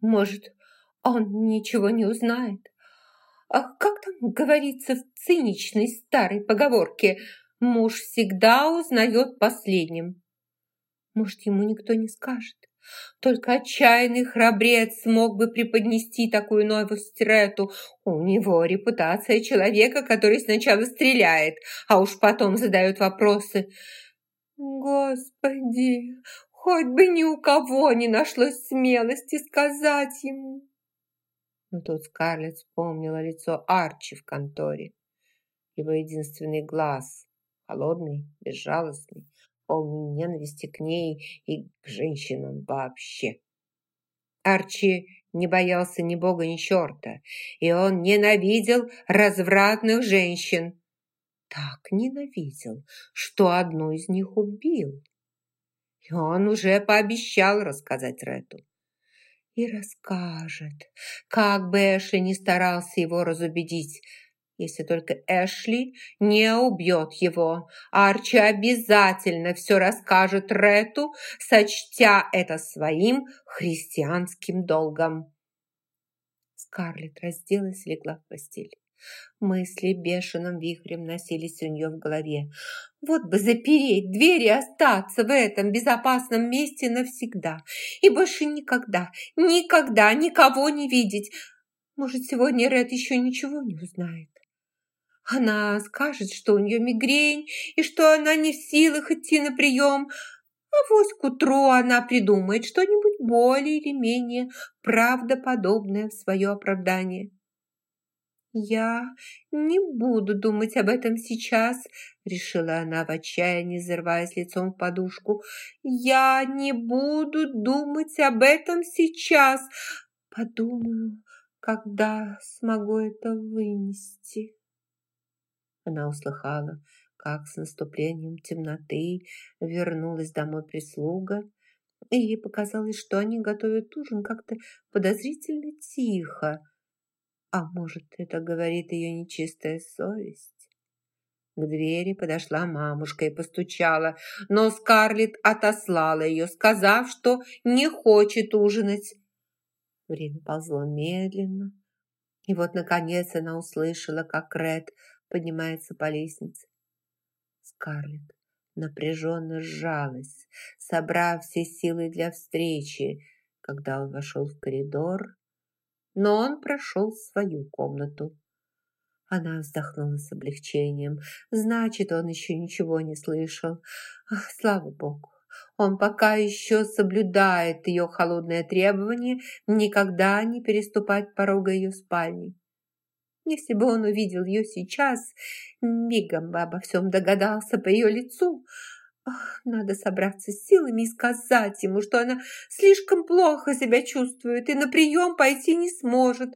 Может, он ничего не узнает? А как там говорится в циничной старой поговорке «Муж всегда узнает последним»? Может, ему никто не скажет? Только отчаянный храбрец смог бы преподнести такую новость Рету. У него репутация человека, который сначала стреляет, а уж потом задает вопросы. Господи, хоть бы ни у кого не нашлось смелости сказать ему. Но тут Скарлетт вспомнила лицо Арчи в конторе. Его единственный глаз, холодный, безжалостный, полный ненависти к ней и к женщинам вообще. Арчи не боялся ни бога, ни черта, и он ненавидел развратных женщин. Так ненавидел, что одну из них убил. И он уже пообещал рассказать Рету. И расскажет, как бы Эшли не старался его разубедить, если только Эшли не убьет его. Арчи обязательно все расскажет Рету, сочтя это своим христианским долгом. Скарлетт разделась и легла в постель. Мысли бешеным вихрем носились у нее в голове. Вот бы запереть дверь и остаться в этом безопасном месте навсегда. И больше никогда, никогда никого не видеть. Может, сегодня Ред еще ничего не узнает. Она скажет, что у нее мигрень и что она не в силах идти на прием, а вось к утру она придумает что-нибудь более или менее правдоподобное в свое оправдание. «Я не буду думать об этом сейчас», — решила она в отчаянии, взрываясь лицом в подушку. «Я не буду думать об этом сейчас. Подумаю, когда смогу это вынести». Она услыхала, как с наступлением темноты вернулась домой прислуга, и ей показалось, что они готовят ужин как-то подозрительно тихо. А может, это говорит ее нечистая совесть? К двери подошла мамушка и постучала, но Скарлетт отослала ее, сказав, что не хочет ужинать. Время ползло медленно, и вот, наконец, она услышала, как Ред поднимается по лестнице. Скарлетт напряженно сжалась, собрав все силы для встречи, когда он вошел в коридор, но он прошел в свою комнату. Она вздохнула с облегчением. Значит, он еще ничего не слышал. Ах, слава богу, он пока еще соблюдает ее холодное требование никогда не переступать порога ее спальни. Если бы он увидел ее сейчас, мигом бы обо всем догадался по ее лицу. Ах, надо собраться с силами и сказать ему, что она слишком плохо себя чувствует и на прием пойти не сможет.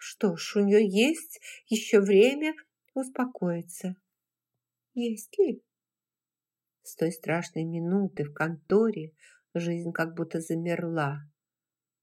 Что ж, у нее есть еще время успокоиться. Есть ли? С той страшной минуты в конторе жизнь как будто замерла.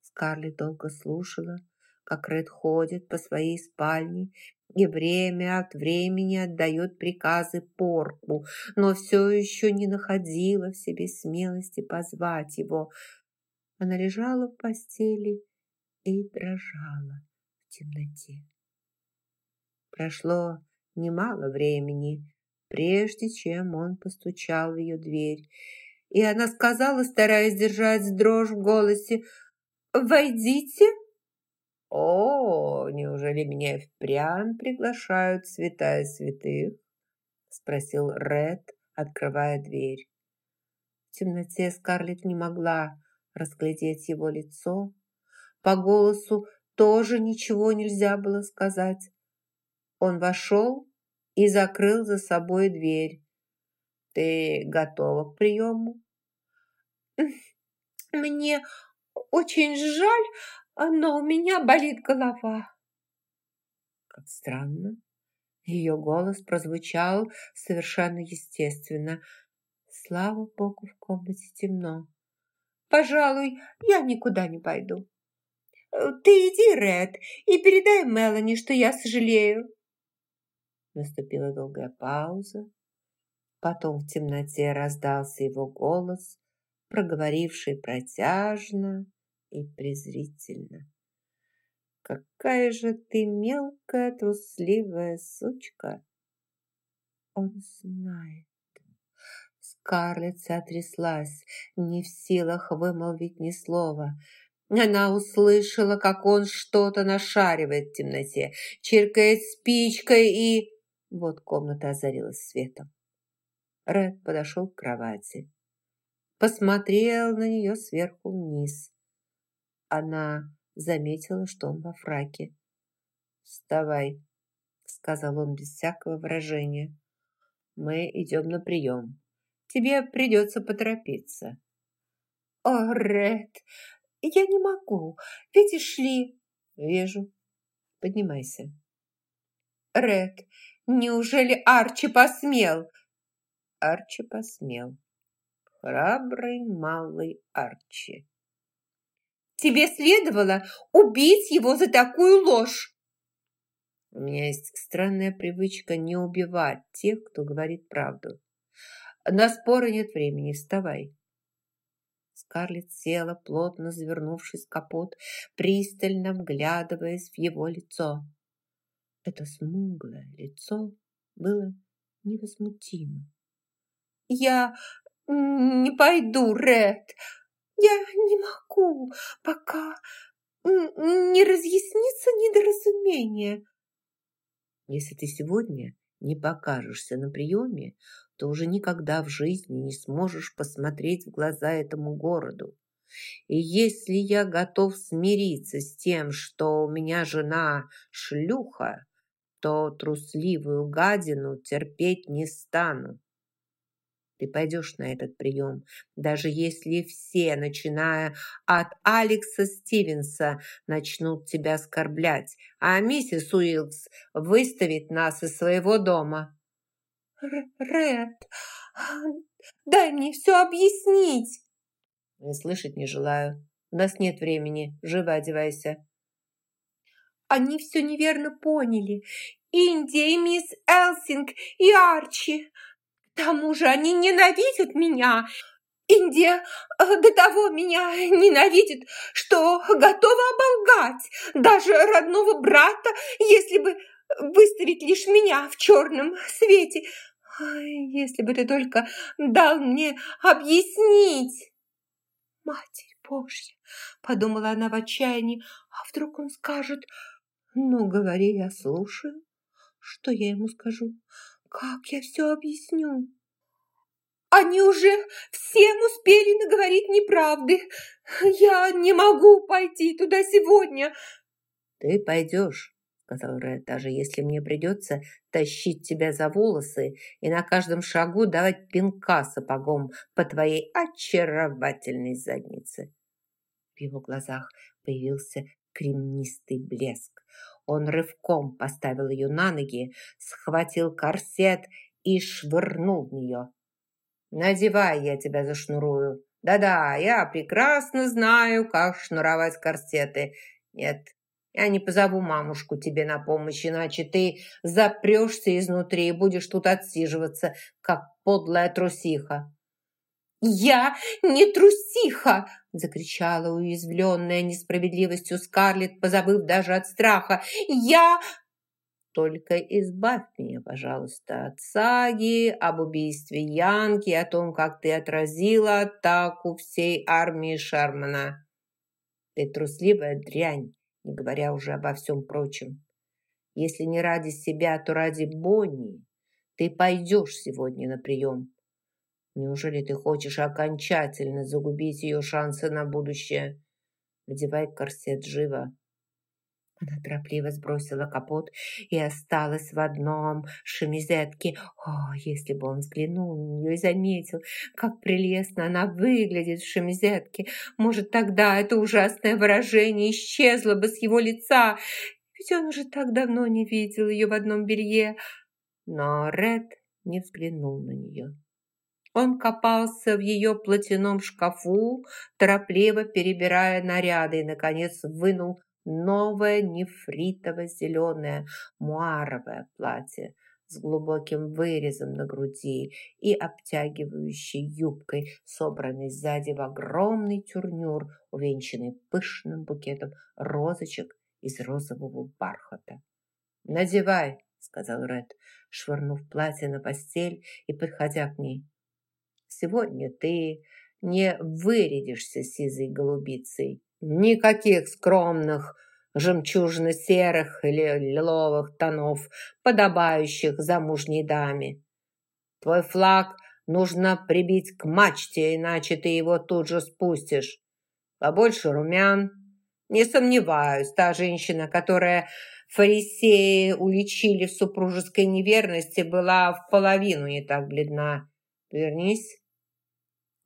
Скарлетт долго слушала, как Ред ходит по своей спальне и время от времени отдает приказы порку, но все еще не находила в себе смелости позвать его. Она лежала в постели и дрожала в темноте. Прошло немало времени, прежде чем он постучал в ее дверь, и она сказала, стараясь держать дрожь в голосе, «Войдите!» «О, неужели меня впрямь приглашают святая святых?» спросил Ред, открывая дверь. В темноте Скарлетт не могла разглядеть его лицо. По голосу тоже ничего нельзя было сказать. Он вошел и закрыл за собой дверь. «Ты готова к приему?» «Мне очень жаль, но у меня болит голова». Как странно. Ее голос прозвучал совершенно естественно. Слава богу, в комнате темно. «Пожалуй, я никуда не пойду. Ты иди, Ред, и передай Мелани, что я сожалею». Наступила долгая пауза. Потом в темноте раздался его голос, проговоривший протяжно и презрительно. «Какая же ты мелкая, трусливая сучка!» Он знает. Скарлетт сотряслась, не в силах вымолвить ни слова. Она услышала, как он что-то нашаривает в темноте, чиркает спичкой и... Вот комната озарилась светом. Ред подошел к кровати. Посмотрел на нее сверху вниз. Она заметила, что он во фраке. «Вставай», — сказал он без всякого выражения. «Мы идем на прием. Тебе придется поторопиться». «О, Ред, я не могу. Видишь ли...» «Вижу. Поднимайся». «Ред, неужели Арчи посмел?» Арчи посмел. Храбрый малый Арчи. Тебе следовало убить его за такую ложь. У меня есть странная привычка не убивать тех, кто говорит правду. На споры нет времени, вставай. Скарлетт села, плотно завернувшись в капот, пристально вглядываясь в его лицо. Это смуглое лицо было невозмутимо. «Я не пойду, Ред. Я не могу, пока не разъяснится недоразумение». «Если ты сегодня не покажешься на приеме, то уже никогда в жизни не сможешь посмотреть в глаза этому городу. И если я готов смириться с тем, что у меня жена шлюха, то трусливую гадину терпеть не стану. Ты пойдешь на этот прием, даже если все, начиная от Алекса Стивенса, начнут тебя оскорблять, а миссис Уилкс выставит нас из своего дома. Ред, дай мне все объяснить. Не слышать не желаю. У нас нет времени. Живо одевайся. Они все неверно поняли. Индия и мисс Элсинг и Арчи. Тому же они ненавидят меня. Индия э, до того меня ненавидит, что готова оболгать даже родного брата, если бы выставить лишь меня в черном свете. Если бы ты только дал мне объяснить. Матерь Божья, подумала она в отчаянии, а вдруг он скажет, ну, говори, я слушаю. Что я ему скажу? Как я все объясню? Они уже всем успели наговорить неправды. Я не могу пойти туда сегодня. Ты пойдешь, сказал Ред, даже если мне придется тащить тебя за волосы и на каждом шагу давать пинка сапогом по твоей очаровательной заднице. В его глазах появился кремнистый блеск. Он рывком поставил ее на ноги, схватил корсет и швырнул в нее. «Надевай, я тебя зашнурую. Да-да, я прекрасно знаю, как шнуровать корсеты. Нет, я не позову мамушку тебе на помощь, иначе ты запрешься изнутри и будешь тут отсиживаться, как подлая трусиха». «Я не трусиха!» – закричала уязвленная несправедливостью Скарлетт, позабыв даже от страха. «Я...» «Только избавь меня, пожалуйста, от саги об убийстве Янки, о том, как ты отразила атаку всей армии Шармана. Ты трусливая дрянь, не говоря уже обо всем прочем. Если не ради себя, то ради Бонни. Ты пойдешь сегодня на прием». Неужели ты хочешь окончательно загубить ее шансы на будущее? Надевай корсет живо. Она торопливо сбросила капот и осталась в одном шемизетке. О, если бы он взглянул на нее и заметил, как прелестно она выглядит в шемизетке. Может, тогда это ужасное выражение исчезло бы с его лица. Ведь он уже так давно не видел ее в одном белье. Но Ред не взглянул на нее. Он копался в ее платяном шкафу, торопливо перебирая наряды и, наконец, вынул новое нефритово-зеленое муаровое платье с глубоким вырезом на груди и обтягивающей юбкой, собранной сзади в огромный тюрнюр, увенчанный пышным букетом розочек из розового бархата. «Надевай!» – сказал Ред, швырнув платье на постель и подходя к ней. «Сегодня ты не вырядишься сизой голубицей. Никаких скромных жемчужно-серых или лиловых тонов, подобающих замужней даме. Твой флаг нужно прибить к мачте, иначе ты его тут же спустишь. Побольше румян. Не сомневаюсь, та женщина, которая фарисеи уличили в супружеской неверности, была в половину не так бледна. Вернись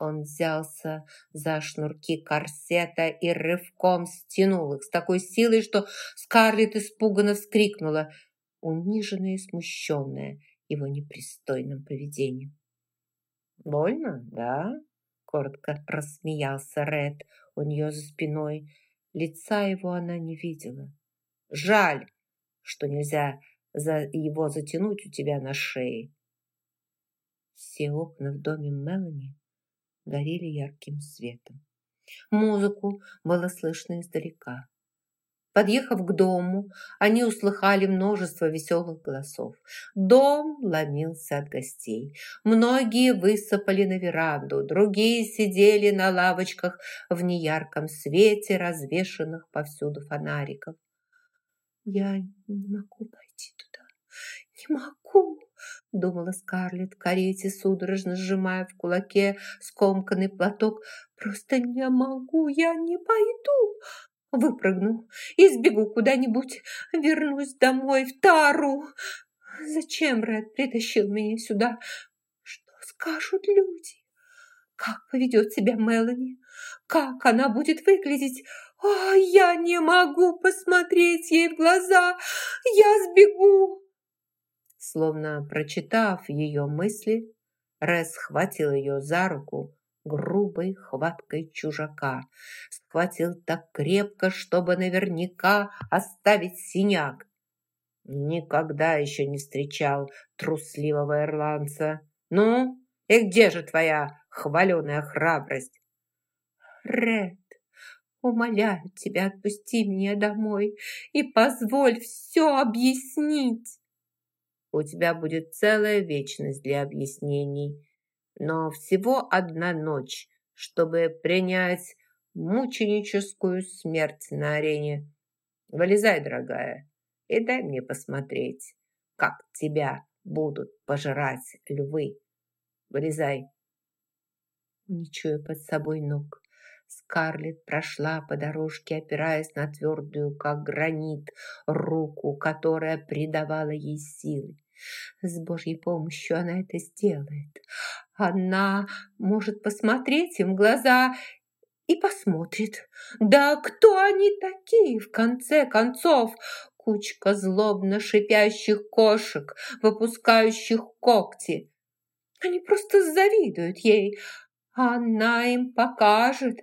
он взялся за шнурки корсета и рывком стянул их с такой силой, что Скарлетт испуганно вскрикнула, униженная и смущенная его непристойным поведением. «Больно, да?» – коротко рассмеялся Ред у нее за спиной. Лица его она не видела. «Жаль, что нельзя за его затянуть у тебя на шее». Все окна в доме Мелани горели ярким светом. Музыку было слышно издалека. Подъехав к дому, они услыхали множество веселых голосов. Дом ломился от гостей. Многие высыпали на веранду, другие сидели на лавочках в неярком свете, развешанных повсюду фонариков. «Я не могу пойти туда, не могу!» Думала Скарлетт в карете, судорожно сжимая в кулаке скомканный платок. «Просто не могу, я не пойду!» Выпрыгну и сбегу куда-нибудь, вернусь домой в Тару. Зачем Ред притащил меня сюда? Что скажут люди? Как поведет себя Мелани? Как она будет выглядеть? О, я не могу посмотреть ей в глаза! Я сбегу! Словно прочитав ее мысли, Рес схватил ее за руку грубой хваткой чужака. Схватил так крепко, чтобы наверняка оставить синяк. Никогда еще не встречал трусливого ирландца. Ну, и где же твоя хваленая храбрость? Ред, умоляю тебя, отпусти меня домой и позволь все объяснить. У тебя будет целая вечность для объяснений, но всего одна ночь, чтобы принять мученическую смерть на арене. Вылезай, дорогая, и дай мне посмотреть, как тебя будут пожирать львы. Вылезай. Не чуя под собой ног, Скарлетт прошла по дорожке, опираясь на твердую, как гранит, руку, которая придавала ей силы. С Божьей помощью она это сделает. Она может посмотреть им в глаза и посмотрит. Да кто они такие, в конце концов? Кучка злобно шипящих кошек, выпускающих когти. Они просто завидуют ей. Она им покажет,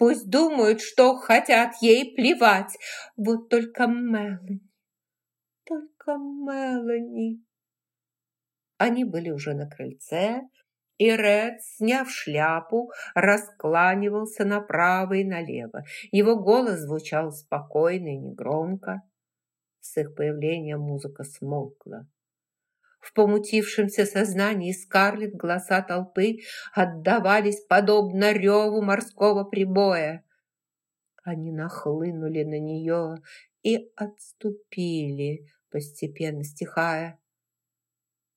Пусть думают, что хотят, ей плевать. Вот только Мелани, только Мелани. Они были уже на крыльце, и Ред, сняв шляпу, раскланивался направо и налево. Его голос звучал спокойно и негромко. С их появлением музыка смолкла. В помутившемся сознании Скарлетт голоса толпы отдавались подобно реву морского прибоя. Они нахлынули на нее и отступили, постепенно стихая.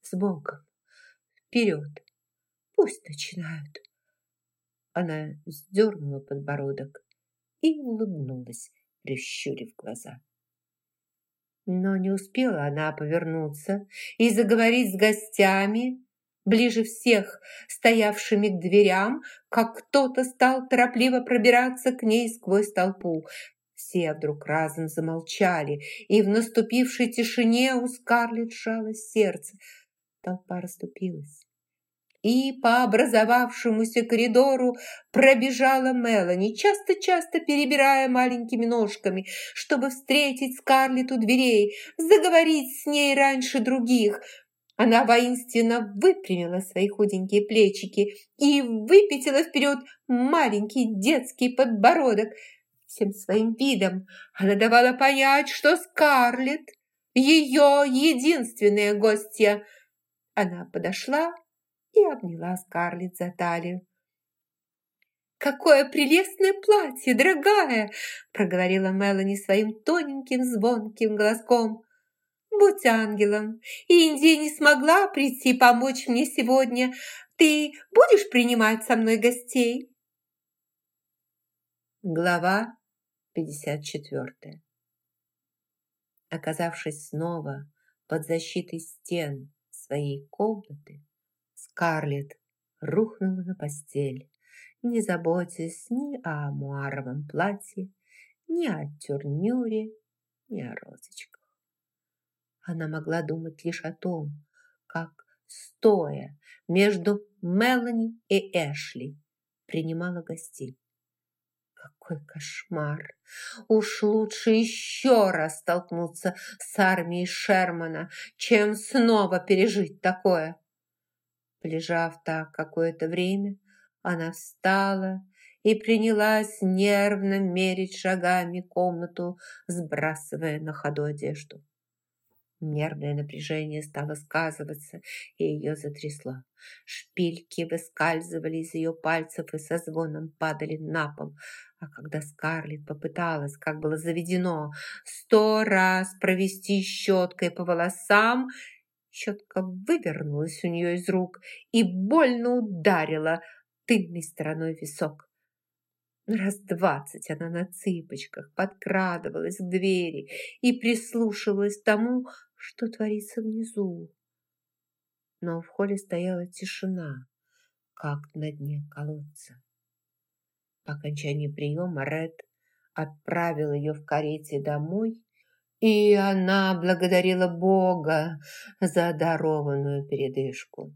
С Богом! Вперед! Пусть начинают! Она сдернула подбородок и улыбнулась, прищурив глаза. Но не успела она повернуться и заговорить с гостями, ближе всех стоявшими к дверям, как кто-то стал торопливо пробираться к ней сквозь толпу. Все вдруг разом замолчали, и в наступившей тишине у Скарлетт сжалось сердце. Толпа расступилась и по образовавшемуся коридору пробежала Мелани, часто-часто перебирая маленькими ножками, чтобы встретить Скарлетт у дверей, заговорить с ней раньше других. Она воинственно выпрямила свои худенькие плечики и выпятила вперед маленький детский подбородок. Всем своим видом она давала понять, что Скарлетт – ее единственная гостья. Она подошла и обняла Скарлетт за талию. «Какое прелестное платье, дорогая!» – проговорила Мелани своим тоненьким звонким голоском. «Будь ангелом, Индия не смогла прийти помочь мне сегодня. Ты будешь принимать со мной гостей?» Глава 54 Оказавшись снова под защитой стен своей комнаты, Скарлетт рухнула на постель, не заботясь ни о муаровом платье, ни о тюрнюре, ни о розочках. Она могла думать лишь о том, как, стоя между Мелани и Эшли, принимала гостей. Какой кошмар! Уж лучше еще раз столкнуться с армией Шермана, чем снова пережить такое. Полежав так какое-то время, она встала и принялась нервно мерить шагами комнату, сбрасывая на ходу одежду. Нервное напряжение стало сказываться, и ее затрясло. Шпильки выскальзывали из ее пальцев и со звоном падали на пол. А когда Скарлетт попыталась, как было заведено, сто раз провести щеткой по волосам, щетка вывернулась у нее из рук и больно ударила тыльной стороной висок. Раз двадцать она на цыпочках подкрадывалась к двери и прислушивалась к тому, что творится внизу. Но в холле стояла тишина, как на дне колодца. По окончании приема Ред отправил ее в карете домой, и она благодарила Бога за дарованную передышку.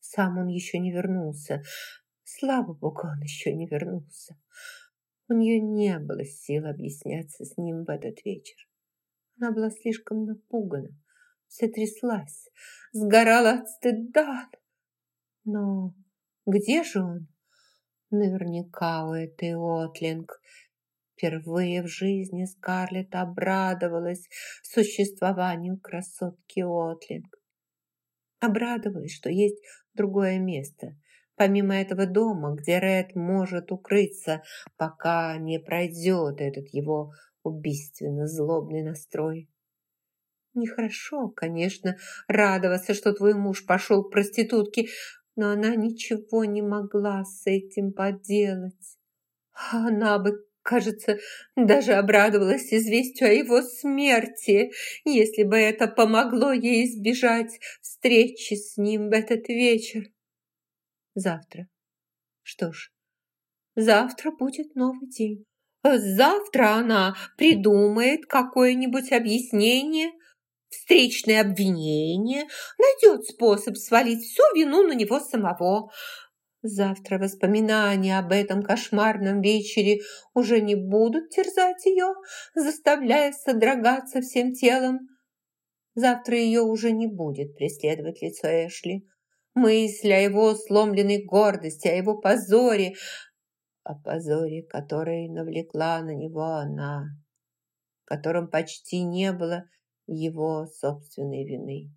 Сам он еще не вернулся. Слава Богу, он еще не вернулся. У нее не было сил объясняться с ним в этот вечер. Она была слишком напугана, вся тряслась, сгорала от стыда. Но где же он? Наверняка у этой Отлинг. Впервые в жизни Скарлетт обрадовалась существованию красотки Отлинг. Обрадовалась, что есть другое место, помимо этого дома, где Ред может укрыться, пока не пройдет этот его убийственно злобный настрой. Нехорошо, конечно, радоваться, что твой муж пошел к проститутке, но она ничего не могла с этим поделать. Она бы, кажется, даже обрадовалась известию о его смерти, если бы это помогло ей избежать встречи с ним в этот вечер. Завтра. Что ж, завтра будет новый день. Завтра она придумает какое-нибудь объяснение, встречное обвинение, найдет способ свалить всю вину на него самого. Завтра воспоминания об этом кошмарном вечере уже не будут терзать ее, заставляя содрогаться всем телом. Завтра ее уже не будет преследовать лицо Эшли. Мысль о его сломленной гордости, о его позоре, о позоре, который навлекла на него она, в котором почти не было его собственной вины.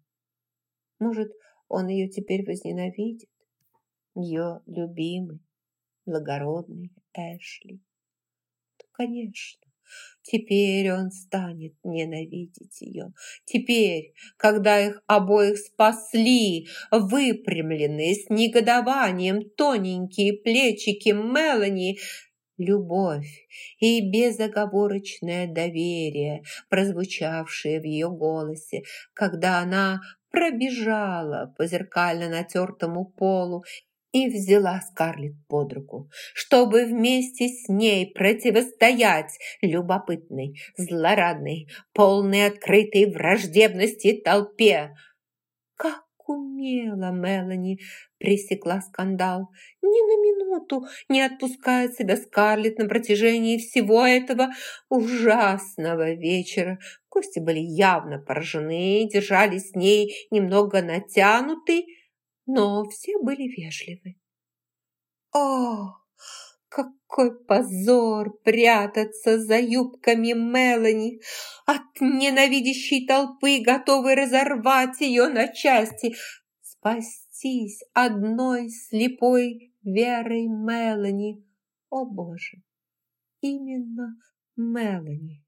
Может, он ее теперь возненавидит? Ее любимый, благородный Эшли? То, конечно. Теперь он станет ненавидеть ее. Теперь, когда их обоих спасли, выпрямленные с негодованием тоненькие плечики Мелани, любовь и безоговорочное доверие, прозвучавшие в ее голосе, когда она пробежала по зеркально натертому полу и взяла Скарлетт под руку, чтобы вместе с ней противостоять любопытной, злорадной, полной открытой враждебности толпе. Как умело Мелани пресекла скандал. Ни на минуту не отпуская себя Скарлетт на протяжении всего этого ужасного вечера. Кости были явно поражены, держались с ней немного натянуты, но все были вежливы. О, какой позор прятаться за юбками Мелани от ненавидящей толпы, готовой разорвать ее на части, спастись одной слепой верой Мелани. О, Боже, именно Мелани.